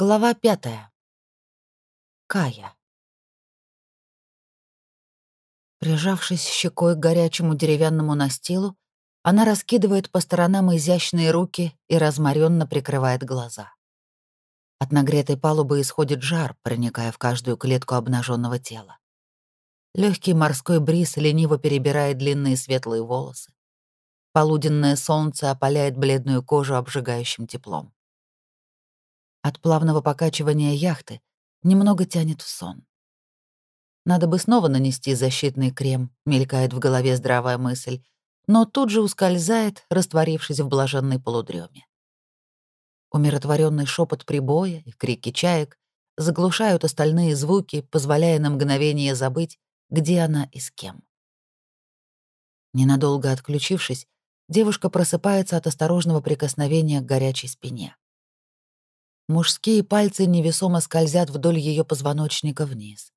Глава пятая. Кая. Прижавшись щекой к горячему деревянному настилу, она раскидывает по сторонам изящные руки и разморенно прикрывает глаза. От нагретой палубы исходит жар, проникая в каждую клетку обнаженного тела. Легкий морской бриз лениво перебирает длинные светлые волосы. Полуденное солнце опаляет бледную кожу обжигающим теплом. От плавного покачивания яхты немного тянет в сон. Надо бы снова нанести защитный крем, мелькает в голове здравая мысль, но тут же ускользает, растворившись в блаженной полудреме. Умиротворенный шепот прибоя и крики чаек заглушают остальные звуки, позволяя на мгновение забыть, где она и с кем. Ненадолго отключившись, девушка просыпается от осторожного прикосновения к горячей спине. Мужские пальцы невесомо скользят вдоль ее позвоночника вниз,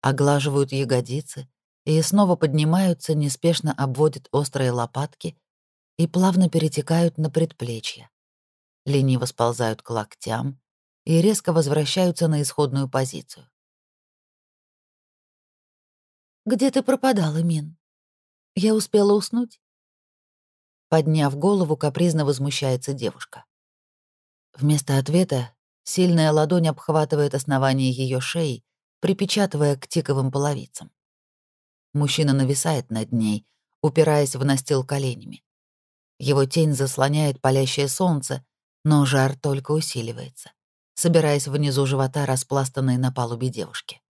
оглаживают ягодицы и снова поднимаются, неспешно обводят острые лопатки и плавно перетекают на предплечья, лениво сползают к локтям и резко возвращаются на исходную позицию. «Где ты пропадала, Мин? Я успела уснуть?» Подняв голову, капризно возмущается девушка. Вместо ответа сильная ладонь обхватывает основание ее шеи, припечатывая к тиковым половицам. Мужчина нависает над ней, упираясь в настил коленями. Его тень заслоняет палящее солнце, но жар только усиливается, собираясь внизу живота распластанной на палубе девушки.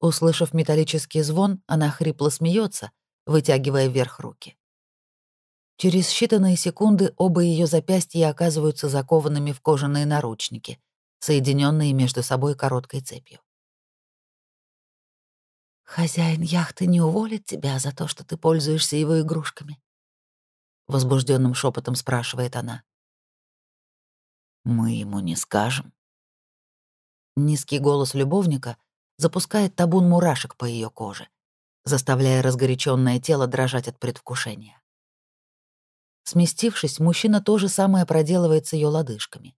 Услышав металлический звон, она хрипло смеется, вытягивая вверх руки. Через считанные секунды оба ее запястья оказываются закованными в кожаные наручники, соединенные между собой короткой цепью. «Хозяин яхты не уволит тебя за то, что ты пользуешься его игрушками?» Возбужденным шепотом спрашивает она. «Мы ему не скажем». Низкий голос любовника запускает табун мурашек по ее коже, заставляя разгоряченное тело дрожать от предвкушения. Сместившись, мужчина то же самое проделывает с ее лодыжками.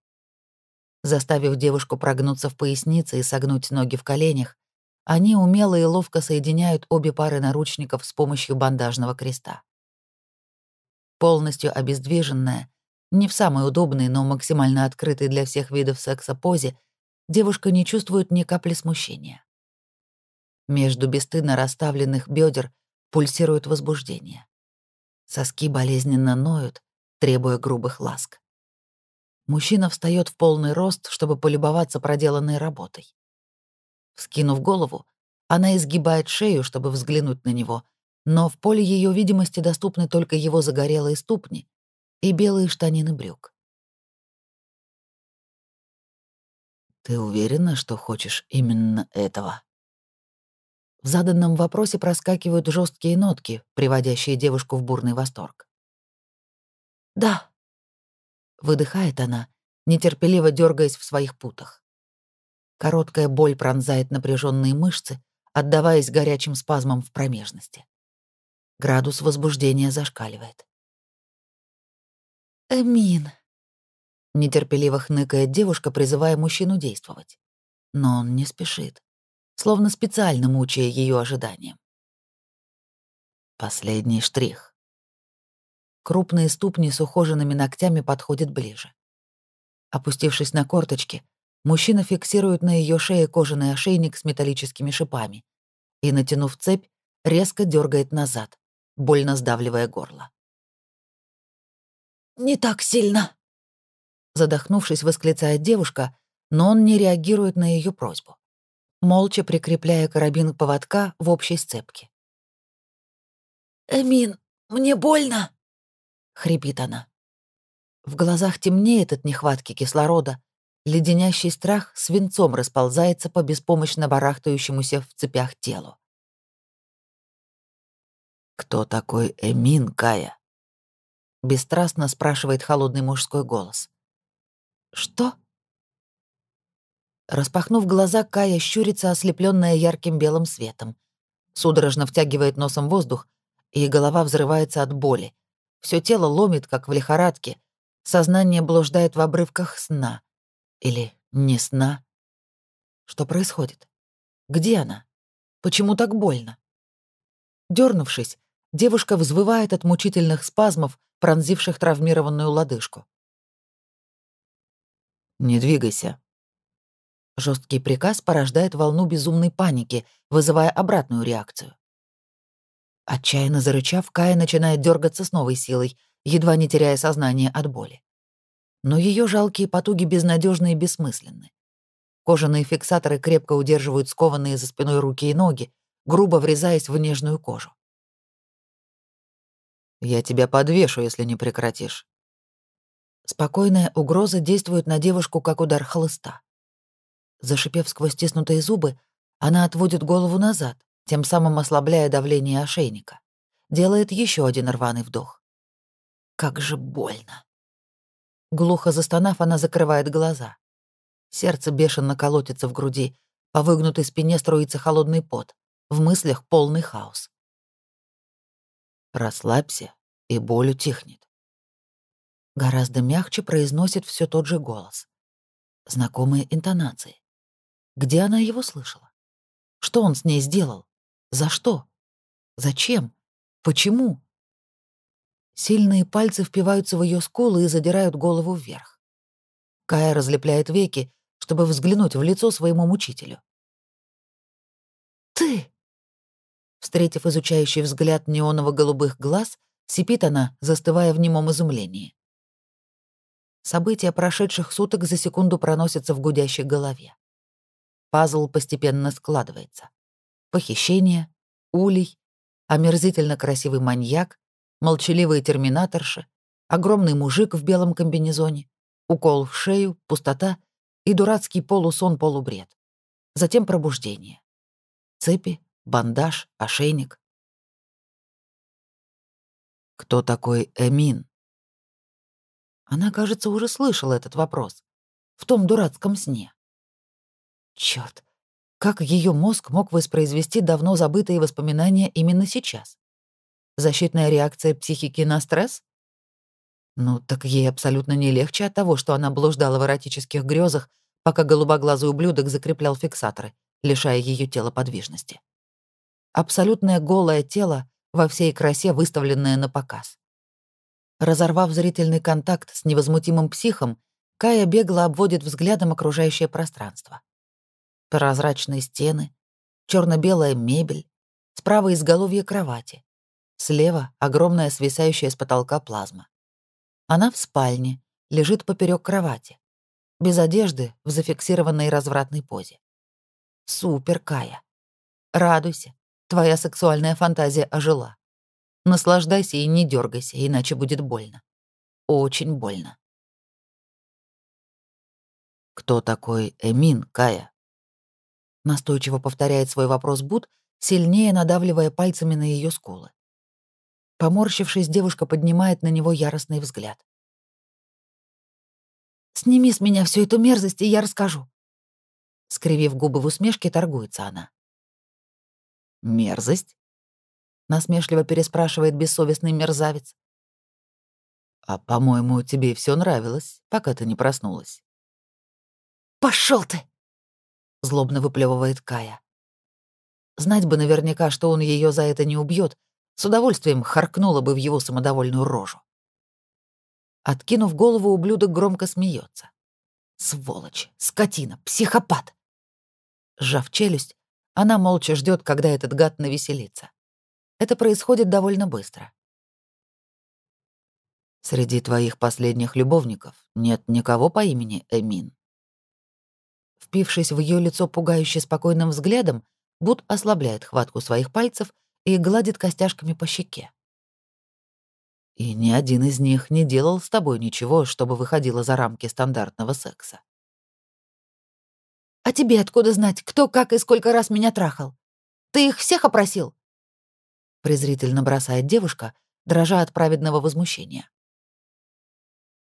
Заставив девушку прогнуться в пояснице и согнуть ноги в коленях, они умело и ловко соединяют обе пары наручников с помощью бандажного креста. Полностью обездвиженная, не в самой удобной, но максимально открытой для всех видов секса позе, девушка не чувствует ни капли смущения. Между бесстыдно расставленных бедер пульсирует возбуждение. Соски болезненно ноют, требуя грубых ласк. Мужчина встает в полный рост, чтобы полюбоваться проделанной работой. Вскинув голову, она изгибает шею, чтобы взглянуть на него, но в поле ее видимости доступны только его загорелые ступни и белые штанины брюк. «Ты уверена, что хочешь именно этого?» В заданном вопросе проскакивают жесткие нотки, приводящие девушку в бурный восторг. «Да», — выдыхает она, нетерпеливо дергаясь в своих путах. Короткая боль пронзает напряженные мышцы, отдаваясь горячим спазмам в промежности. Градус возбуждения зашкаливает. «Эмин», — нетерпеливо хныкает девушка, призывая мужчину действовать. Но он не спешит словно специально мучая ее ожиданием. Последний штрих. Крупные ступни с ухоженными ногтями подходят ближе. Опустившись на корточки, мужчина фиксирует на ее шее кожаный ошейник с металлическими шипами и, натянув цепь, резко дергает назад, больно сдавливая горло. «Не так сильно!» Задохнувшись, восклицает девушка, но он не реагирует на ее просьбу молча прикрепляя карабин поводка в общей сцепке. «Эмин, мне больно!» — хрипит она. В глазах темнеет от нехватки кислорода, леденящий страх свинцом расползается по беспомощно барахтающемуся в цепях телу. «Кто такой Эмин, Кая?» — бесстрастно спрашивает холодный мужской голос. «Что?» Распахнув глаза, Кая щурится, ослепленная ярким белым светом. Судорожно втягивает носом воздух, и голова взрывается от боли. Все тело ломит, как в лихорадке. Сознание блуждает в обрывках сна. Или Ни сна. Что происходит? Где она? Почему так больно? Дернувшись, девушка взвывает от мучительных спазмов, пронзивших травмированную лодыжку. «Не двигайся». Жесткий приказ порождает волну безумной паники, вызывая обратную реакцию. Отчаянно зарычав, Кая начинает дергаться с новой силой, едва не теряя сознание от боли. Но ее жалкие потуги безнадежны и бессмысленны. Кожаные фиксаторы крепко удерживают скованные за спиной руки и ноги, грубо врезаясь в нежную кожу. «Я тебя подвешу, если не прекратишь». Спокойная угроза действует на девушку, как удар хлыста. Зашипев сквозь стиснутые зубы, она отводит голову назад, тем самым ослабляя давление ошейника. Делает еще один рваный вдох. Как же больно. Глухо застонав, она закрывает глаза. Сердце бешено колотится в груди, по выгнутой спине струится холодный пот, в мыслях полный хаос. Расслабься, и боль утихнет. Гораздо мягче произносит все тот же голос. Знакомые интонации. Где она его слышала? Что он с ней сделал? За что? Зачем? Почему? Сильные пальцы впиваются в ее скулы и задирают голову вверх. Кая разлепляет веки, чтобы взглянуть в лицо своему мучителю. «Ты!» Встретив изучающий взгляд неоново-голубых глаз, сипит она, застывая в немом изумлении. События прошедших суток за секунду проносятся в гудящей голове. Пазл постепенно складывается похищение, улей, омерзительно красивый маньяк, молчаливые терминаторши, огромный мужик в белом комбинезоне, укол в шею, пустота и дурацкий полусон-полубред. Затем пробуждение. Цепи, бандаж, ошейник. Кто такой Эмин? Она, кажется, уже слышала этот вопрос. В том дурацком сне. Чёрт, как ее мозг мог воспроизвести давно забытые воспоминания именно сейчас? Защитная реакция психики на стресс? Ну, так ей абсолютно не легче от того, что она блуждала в эротических грезах, пока голубоглазый ублюдок закреплял фиксаторы, лишая ее тела подвижности. Абсолютное голое тело во всей красе, выставленное на показ. Разорвав зрительный контакт с невозмутимым психом, Кая бегло обводит взглядом окружающее пространство прозрачные стены, черно-белая мебель, справа изголовье кровати, слева огромная свисающая с потолка плазма. Она в спальне, лежит поперек кровати, без одежды, в зафиксированной развратной позе. Супер, Кая. Радуйся, твоя сексуальная фантазия ожила. Наслаждайся и не дергайся, иначе будет больно. Очень больно. Кто такой Эмин, Кая? Настойчиво повторяет свой вопрос Бут, сильнее надавливая пальцами на ее скулы. Поморщившись, девушка поднимает на него яростный взгляд. «Сними с меня всю эту мерзость, и я расскажу». Скривив губы в усмешке, торгуется она. «Мерзость?» — насмешливо переспрашивает бессовестный мерзавец. «А, по-моему, тебе все нравилось, пока ты не проснулась». Пошел ты!» — злобно выплевывает Кая. Знать бы наверняка, что он ее за это не убьет, с удовольствием харкнула бы в его самодовольную рожу. Откинув голову, ублюдок громко смеется. Сволочь, скотина, психопат. Сжав челюсть, она молча ждет, когда этот гад навеселится. Это происходит довольно быстро. Среди твоих последних любовников нет никого по имени Эмин. Впившись в ее лицо пугающе спокойным взглядом, Буд ослабляет хватку своих пальцев и гладит костяшками по щеке. И ни один из них не делал с тобой ничего, чтобы выходило за рамки стандартного секса. «А тебе откуда знать, кто, как и сколько раз меня трахал? Ты их всех опросил?» Презрительно бросает девушка, дрожа от праведного возмущения.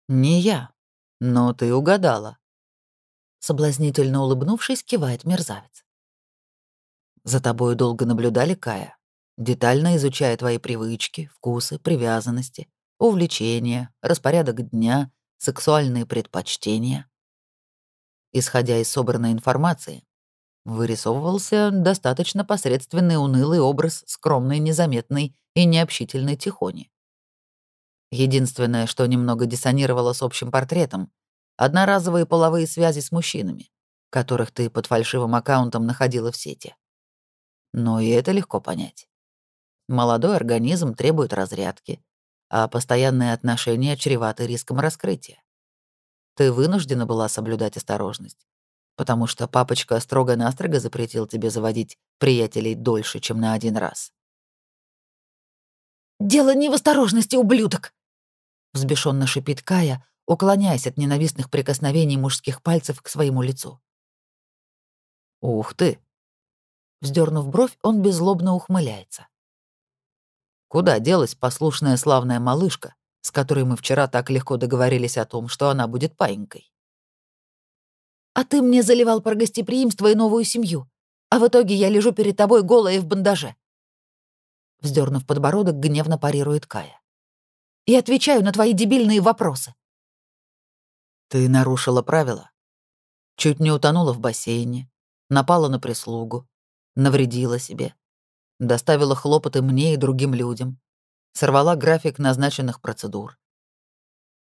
«Не я, но ты угадала», Соблазнительно улыбнувшись, кивает мерзавец. «За тобой долго наблюдали, Кая, детально изучая твои привычки, вкусы, привязанности, увлечения, распорядок дня, сексуальные предпочтения». исходя из собранной информации, вырисовывался достаточно посредственный унылый образ скромной, незаметной и необщительной Тихони. Единственное, что немного диссонировало с общим портретом — одноразовые половые связи с мужчинами, которых ты под фальшивым аккаунтом находила в сети. Но и это легко понять. Молодой организм требует разрядки, а постоянные отношения чреваты риском раскрытия. Ты вынуждена была соблюдать осторожность, потому что папочка строго-настрого запретил тебе заводить приятелей дольше, чем на один раз. «Дело не в осторожности, ублюдок!» — взбешенно шипит Кая, уклоняясь от ненавистных прикосновений мужских пальцев к своему лицу. «Ух ты!» Вздернув бровь, он беззлобно ухмыляется. Куда делась послушная славная малышка, с которой мы вчера так легко договорились о том, что она будет паинькой? А ты мне заливал про гостеприимство и новую семью, а в итоге я лежу перед тобой голая в бандаже. Вздернув подбородок, гневно парирует Кая. И отвечаю на твои дебильные вопросы. Ты нарушила правила. Чуть не утонула в бассейне, напала на прислугу, навредила себе, доставила хлопоты мне и другим людям, сорвала график назначенных процедур.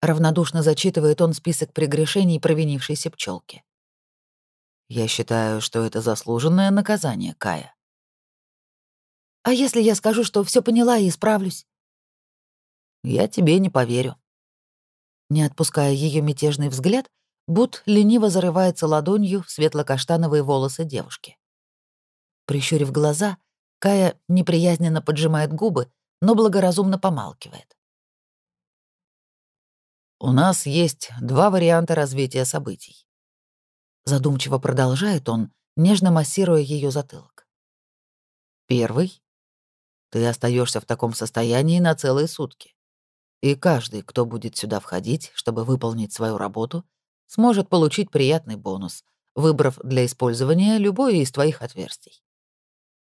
Равнодушно зачитывает он список прегрешений провинившейся пчелки. Я считаю, что это заслуженное наказание, Кая. А если я скажу, что все поняла и исправлюсь? Я тебе не поверю. Не отпуская ее мятежный взгляд, Бут лениво зарывается ладонью в светло-каштановые волосы девушки. Прищурив глаза, Кая неприязненно поджимает губы, но благоразумно помалкивает. «У нас есть два варианта развития событий». Задумчиво продолжает он, нежно массируя ее затылок. Первый. Ты остаешься в таком состоянии на целые сутки. И каждый, кто будет сюда входить, чтобы выполнить свою работу, сможет получить приятный бонус, выбрав для использования любое из твоих отверстий.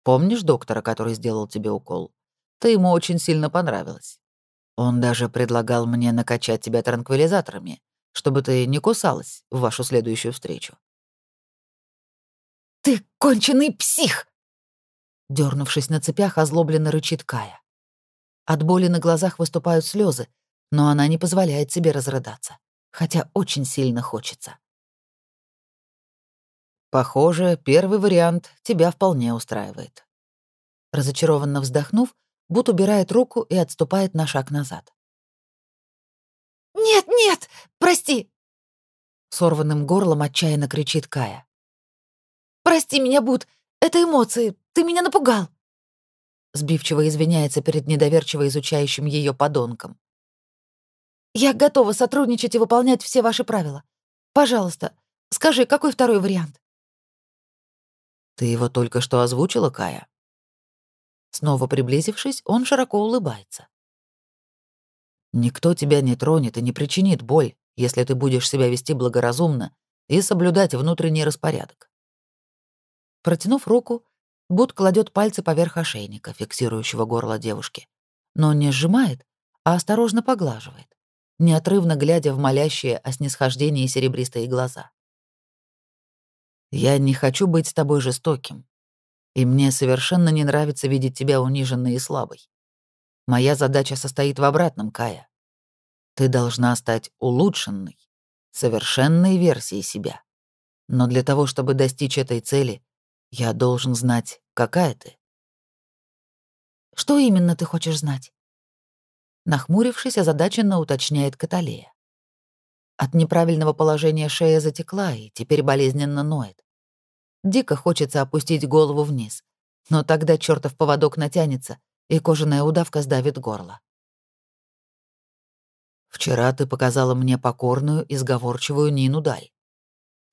Помнишь доктора, который сделал тебе укол? Ты ему очень сильно понравилась. Он даже предлагал мне накачать тебя транквилизаторами, чтобы ты не кусалась в вашу следующую встречу. «Ты конченый псих!» Дернувшись на цепях, озлобленно рычит Кая. От боли на глазах выступают слезы, но она не позволяет себе разрыдаться, хотя очень сильно хочется. Похоже, первый вариант тебя вполне устраивает. Разочарованно вздохнув, Бут убирает руку и отступает на шаг назад. «Нет, нет, прости!» Сорванным горлом отчаянно кричит Кая. «Прости меня, Бут, это эмоции, ты меня напугал!» Сбивчиво извиняется перед недоверчиво изучающим ее подонком. «Я готова сотрудничать и выполнять все ваши правила. Пожалуйста, скажи, какой второй вариант?» «Ты его только что озвучила, Кая?» Снова приблизившись, он широко улыбается. «Никто тебя не тронет и не причинит боль, если ты будешь себя вести благоразумно и соблюдать внутренний распорядок». Протянув руку, Буд кладет пальцы поверх ошейника, фиксирующего горло девушки, но не сжимает, а осторожно поглаживает, неотрывно глядя в молящие о снисхождении серебристые глаза. Я не хочу быть с тобой жестоким. И мне совершенно не нравится видеть тебя униженной и слабой. Моя задача состоит в обратном, Кая. Ты должна стать улучшенной, совершенной версией себя. Но для того, чтобы достичь этой цели, я должен знать, какая ты. Что именно ты хочешь знать? Нахмурившись, озадаченно уточняет Каталея. От неправильного положения шея затекла и теперь болезненно ноет. Дико хочется опустить голову вниз, но тогда чертов поводок натянется, и кожаная удавка сдавит горло. Вчера ты показала мне покорную и сговорчивую Нину Даль,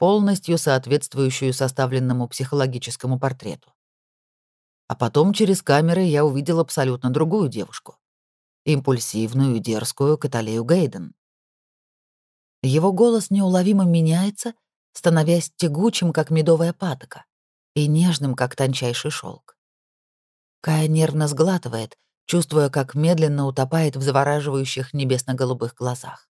полностью соответствующую составленному психологическому портрету. А потом через камеры я увидел абсолютно другую девушку. Импульсивную дерзкую Каталею Гейден. Его голос неуловимо меняется, становясь тягучим, как медовая патока, и нежным, как тончайший шелк. Кая нервно сглатывает, чувствуя, как медленно утопает в завораживающих небесно-голубых глазах.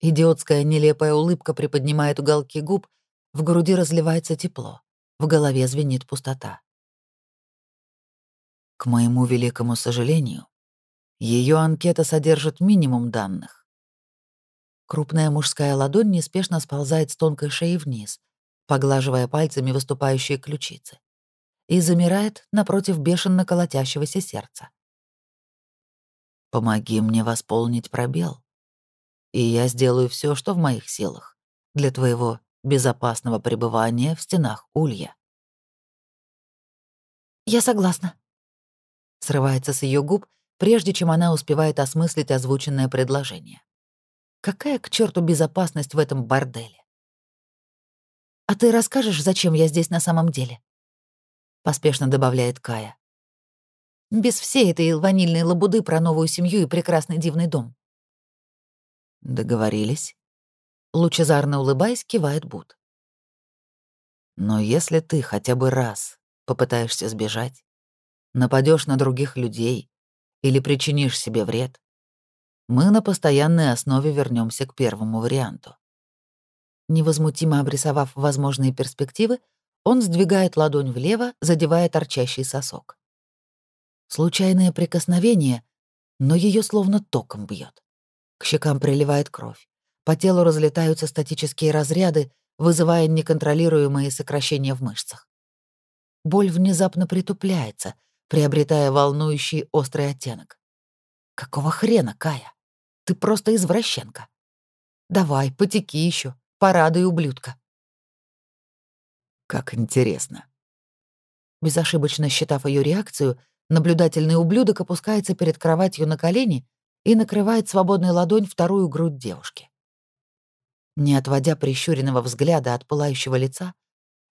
Идиотская нелепая улыбка приподнимает уголки губ, в груди разливается тепло, в голове звенит пустота. К моему великому сожалению, ее анкета содержит минимум данных. Крупная мужская ладонь неспешно сползает с тонкой шеи вниз, поглаживая пальцами выступающие ключицы, и замирает напротив бешено колотящегося сердца. «Помоги мне восполнить пробел, и я сделаю все, что в моих силах, для твоего безопасного пребывания в стенах Улья». «Я согласна», — срывается с ее губ, прежде чем она успевает осмыслить озвученное предложение. Какая к черту безопасность в этом борделе? «А ты расскажешь, зачем я здесь на самом деле?» Поспешно добавляет Кая. «Без всей этой ванильной лабуды про новую семью и прекрасный дивный дом». «Договорились?» Лучезарно улыбаясь, кивает Бут. «Но если ты хотя бы раз попытаешься сбежать, нападешь на других людей или причинишь себе вред, мы на постоянной основе вернемся к первому варианту. Невозмутимо обрисовав возможные перспективы, он сдвигает ладонь влево, задевая торчащий сосок. Случайное прикосновение, но ее словно током бьет. К щекам приливает кровь. По телу разлетаются статические разряды, вызывая неконтролируемые сокращения в мышцах. Боль внезапно притупляется, приобретая волнующий острый оттенок. Какого хрена, Кая? Ты просто извращенка. Давай, потеки еще, порадуй ублюдка. Как интересно. Безошибочно считав ее реакцию, наблюдательный ублюдок опускается перед кроватью на колени и накрывает свободной ладонь вторую грудь девушки. Не отводя прищуренного взгляда от пылающего лица,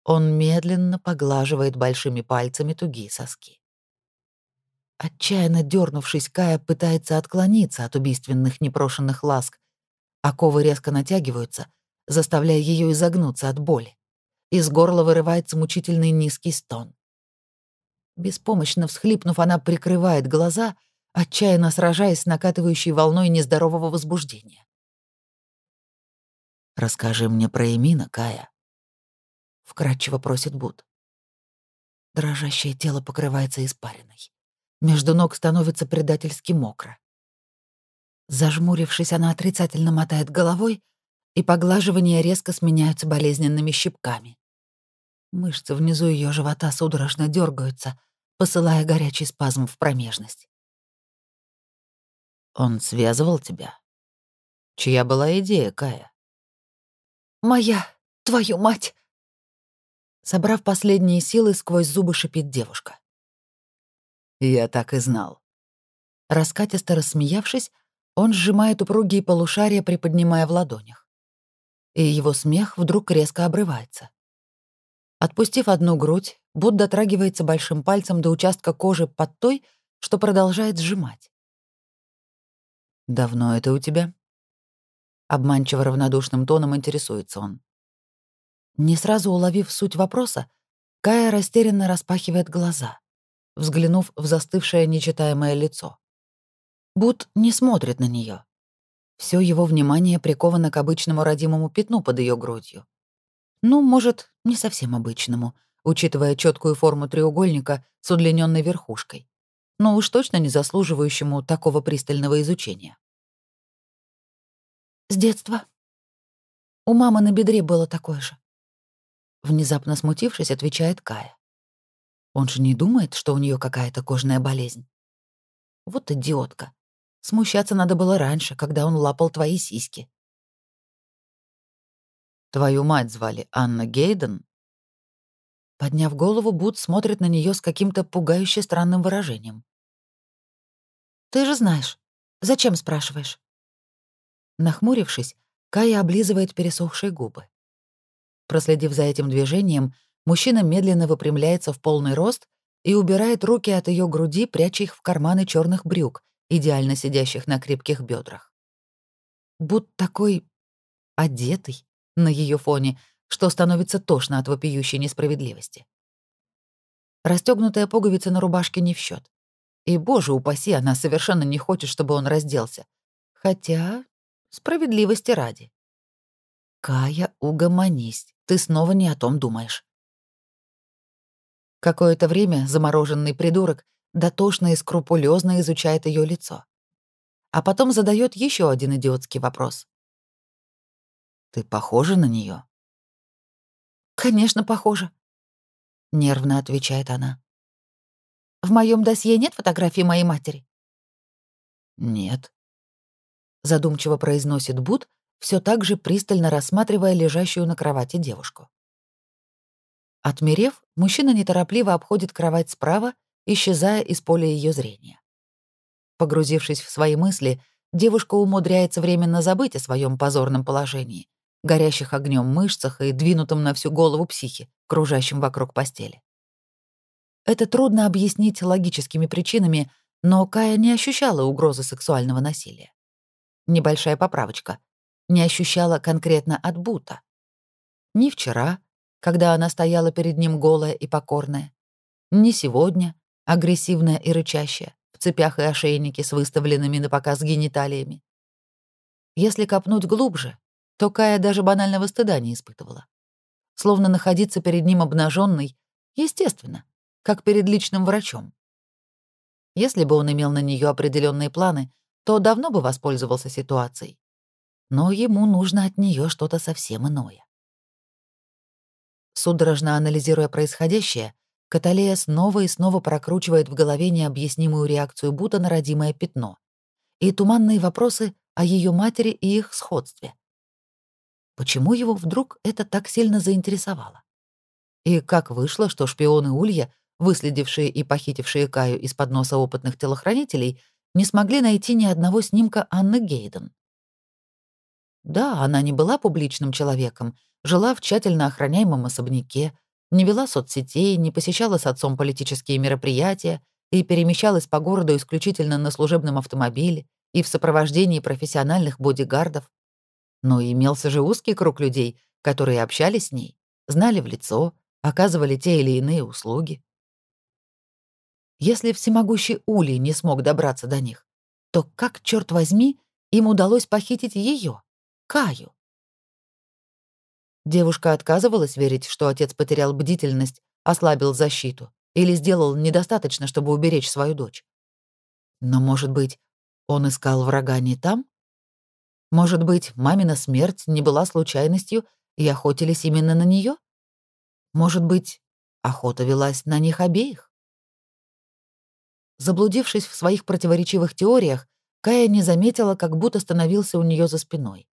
он медленно поглаживает большими пальцами тугие соски. Отчаянно дернувшись, Кая пытается отклониться от убийственных непрошенных ласк. Оковы резко натягиваются, заставляя ее изогнуться от боли. Из горла вырывается мучительный низкий стон. Беспомощно всхлипнув, она прикрывает глаза, отчаянно сражаясь с накатывающей волной нездорового возбуждения. «Расскажи мне про Эмина, Кая», — вкратчиво просит Буд. Дрожащее тело покрывается испариной. Между ног становится предательски мокро. Зажмурившись, она отрицательно мотает головой, и поглаживания резко сменяются болезненными щипками. Мышцы внизу ее живота судорожно дергаются, посылая горячий спазм в промежность. «Он связывал тебя? Чья была идея, Кая?» «Моя, твою мать!» Собрав последние силы, сквозь зубы шипит девушка. Я так и знал. Раскатисто рассмеявшись, он сжимает упругие полушария, приподнимая в ладонях. И его смех вдруг резко обрывается. Отпустив одну грудь, Буд дотрагивается большим пальцем до участка кожи под той, что продолжает сжимать. «Давно это у тебя?» Обманчиво равнодушным тоном интересуется он. Не сразу уловив суть вопроса, Кая растерянно распахивает глаза взглянув в застывшее нечитаемое лицо. Бут не смотрит на нее. Все его внимание приковано к обычному родимому пятну под ее грудью. Ну, может, не совсем обычному, учитывая четкую форму треугольника с удлиненной верхушкой, но уж точно не заслуживающему такого пристального изучения. С детства. У мамы на бедре было такое же. Внезапно смутившись, отвечает Кая. Он же не думает, что у нее какая-то кожная болезнь. Вот идиотка. Смущаться надо было раньше, когда он лапал твои сиськи. Твою мать звали Анна Гейден? Подняв голову, Бут смотрит на нее с каким-то пугающе странным выражением. «Ты же знаешь. Зачем спрашиваешь?» Нахмурившись, Кая облизывает пересохшие губы. Проследив за этим движением, Мужчина медленно выпрямляется в полный рост и убирает руки от ее груди, пряча их в карманы черных брюк, идеально сидящих на крепких бедрах. Будь такой одетый на ее фоне, что становится тошно от вопиющей несправедливости. Расстегнутая пуговица на рубашке не в счет. И, боже упаси, она совершенно не хочет, чтобы он разделся. Хотя Справедливости ради. Кая, угомонись, ты снова не о том думаешь. Какое-то время замороженный придурок дотошно и скрупулезно изучает ее лицо. А потом задает еще один идиотский вопрос. «Ты похожа на нее? «Конечно, похожа», — нервно отвечает она. «В моем досье нет фотографии моей матери?» «Нет», — задумчиво произносит Бут, все так же пристально рассматривая лежащую на кровати девушку. Отмерев, мужчина неторопливо обходит кровать справа, исчезая из поля ее зрения. Погрузившись в свои мысли, девушка умудряется временно забыть о своем позорном положении, горящих огнем мышцах и двинутом на всю голову психи, кружащим вокруг постели. Это трудно объяснить логическими причинами, но Кая не ощущала угрозы сексуального насилия. Небольшая поправочка. Не ощущала конкретно от Бута. Ни вчера, когда она стояла перед ним голая и покорная, ни сегодня, агрессивная и рычащая, в цепях и ошейнике с выставленными на показ гениталиями. Если копнуть глубже, то Кая даже банального стыда не испытывала. Словно находиться перед ним обнаженной, естественно, как перед личным врачом. Если бы он имел на нее определенные планы, то давно бы воспользовался ситуацией. Но ему нужно от нее что-то совсем иное. Судорожно анализируя происходящее, Каталея снова и снова прокручивает в голове необъяснимую реакцию Бута на родимое пятно и туманные вопросы о ее матери и их сходстве. Почему его вдруг это так сильно заинтересовало? И как вышло, что шпионы Улья, выследившие и похитившие Каю из-под носа опытных телохранителей, не смогли найти ни одного снимка Анны Гейден? Да, она не была публичным человеком, жила в тщательно охраняемом особняке, не вела соцсетей, не посещала с отцом политические мероприятия и перемещалась по городу исключительно на служебном автомобиле и в сопровождении профессиональных бодигардов. Но имелся же узкий круг людей, которые общались с ней, знали в лицо, оказывали те или иные услуги. Если всемогущий Улей не смог добраться до них, то как, черт возьми, им удалось похитить ее, Каю? Девушка отказывалась верить, что отец потерял бдительность, ослабил защиту или сделал недостаточно, чтобы уберечь свою дочь. Но, может быть, он искал врага не там? Может быть, мамина смерть не была случайностью, и охотились именно на нее? Может быть, охота велась на них обеих? Заблудившись в своих противоречивых теориях, Кая не заметила, как будто становился у нее за спиной,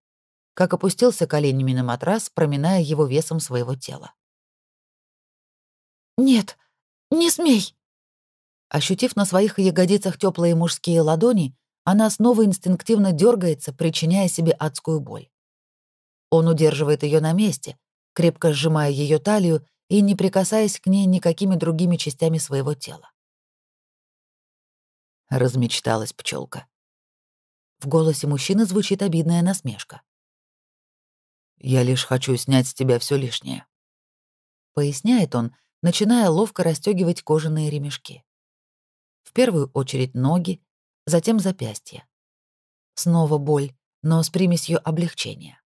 как опустился коленями на матрас, проминая его весом своего тела. «Нет, не смей!» Ощутив на своих ягодицах теплые мужские ладони, она снова инстинктивно дергается, причиняя себе адскую боль. Он удерживает ее на месте, крепко сжимая ее талию и не прикасаясь к ней никакими другими частями своего тела. Размечталась пчелка. В голосе мужчины звучит обидная насмешка. «Я лишь хочу снять с тебя все лишнее», — поясняет он, начиная ловко расстегивать кожаные ремешки. В первую очередь ноги, затем запястье. Снова боль, но с примесью облегчения.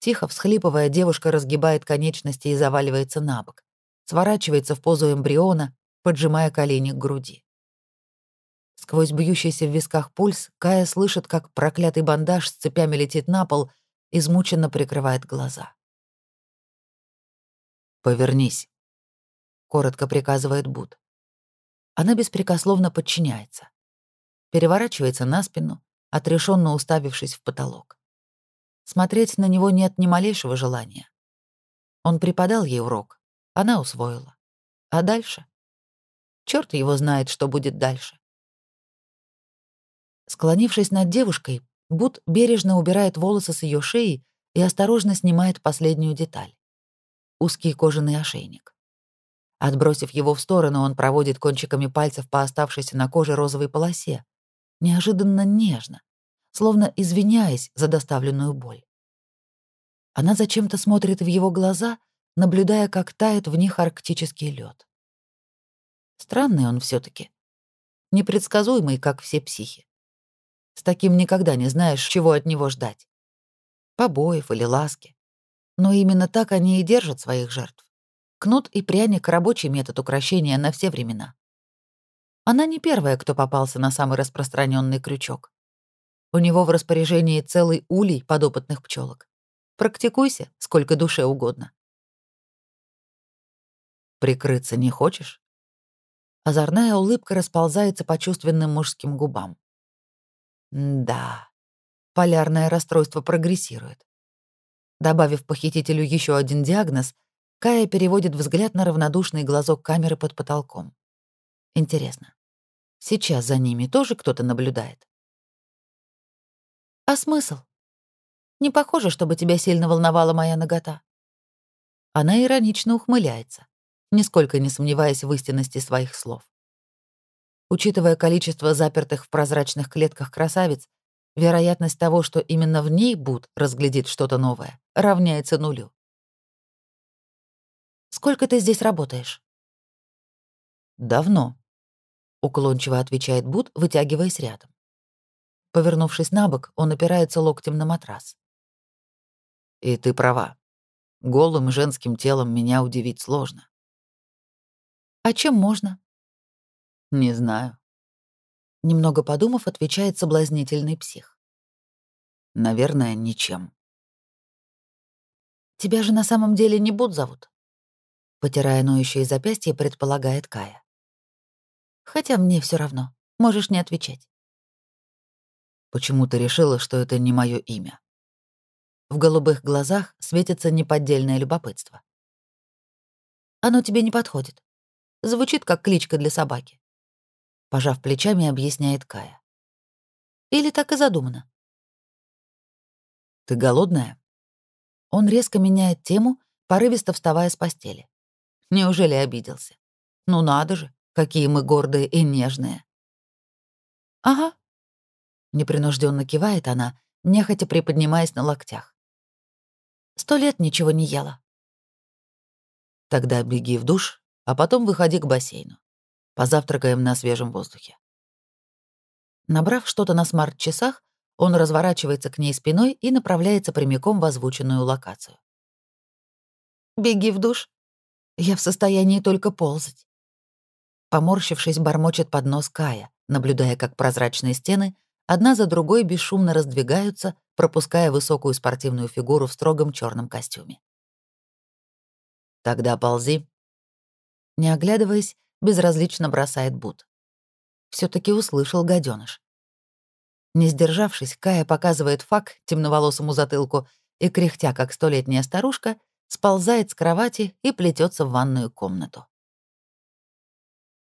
Тихо всхлипывая, девушка разгибает конечности и заваливается на бок, сворачивается в позу эмбриона, поджимая колени к груди. Сквозь бьющийся в висках пульс Кая слышит, как проклятый бандаж с цепями летит на пол, измученно прикрывает глаза. «Повернись», — коротко приказывает Буд. Она беспрекословно подчиняется переворачивается на спину, отрешенно уставившись в потолок. Смотреть на него нет ни малейшего желания. Он преподал ей урок, она усвоила. А дальше? Черт его знает, что будет дальше. Склонившись над девушкой, Бут бережно убирает волосы с ее шеи и осторожно снимает последнюю деталь — узкий кожаный ошейник. Отбросив его в сторону, он проводит кончиками пальцев по оставшейся на коже розовой полосе, неожиданно нежно, словно извиняясь за доставленную боль. Она зачем-то смотрит в его глаза, наблюдая, как тает в них арктический лед. Странный он все таки непредсказуемый, как все психи. С таким никогда не знаешь, чего от него ждать. Побоев или ласки. Но именно так они и держат своих жертв. Кнут и пряник — рабочий метод укрощения на все времена. Она не первая, кто попался на самый распространенный крючок. У него в распоряжении целый улей подопытных пчелок. Практикуйся, сколько душе угодно. Прикрыться не хочешь? Озорная улыбка расползается по чувственным мужским губам. Да, полярное расстройство прогрессирует. Добавив похитителю еще один диагноз, Кая переводит взгляд на равнодушный глазок камеры под потолком. Интересно, сейчас за ними тоже кто-то наблюдает? А смысл? Не похоже, чтобы тебя сильно волновала моя нагота. Она иронично ухмыляется, нисколько не сомневаясь в истинности своих слов. Учитывая количество запертых в прозрачных клетках красавиц, вероятность того, что именно в ней Буд разглядит что-то новое, равняется нулю. «Сколько ты здесь работаешь?» «Давно», — уклончиво отвечает Буд, вытягиваясь рядом. Повернувшись на бок, он опирается локтем на матрас. «И ты права. Голым женским телом меня удивить сложно». «А чем можно?» «Не знаю». Немного подумав, отвечает соблазнительный псих. «Наверное, ничем». «Тебя же на самом деле не Буд зовут?» Потирая ноющие запястья, предполагает Кая. «Хотя мне все равно. Можешь не отвечать». «Почему ты решила, что это не мое имя?» В голубых глазах светится неподдельное любопытство. «Оно тебе не подходит. Звучит как кличка для собаки пожав плечами, объясняет Кая. Или так и задумано. Ты голодная? Он резко меняет тему, порывисто вставая с постели. Неужели обиделся? Ну надо же, какие мы гордые и нежные. Ага. Непринужденно кивает она, нехотя приподнимаясь на локтях. Сто лет ничего не ела. Тогда беги в душ, а потом выходи к бассейну. Позавтракаем на свежем воздухе. Набрав что-то на смарт-часах, он разворачивается к ней спиной и направляется прямиком в озвученную локацию. «Беги в душ. Я в состоянии только ползать». Поморщившись, бормочет под нос Кая, наблюдая, как прозрачные стены одна за другой бесшумно раздвигаются, пропуская высокую спортивную фигуру в строгом черном костюме. «Тогда ползи». Не оглядываясь, безразлично бросает Бут. все таки услышал гаденыш. Не сдержавшись, Кая показывает фак темноволосому затылку и, кряхтя как столетняя старушка, сползает с кровати и плетется в ванную комнату.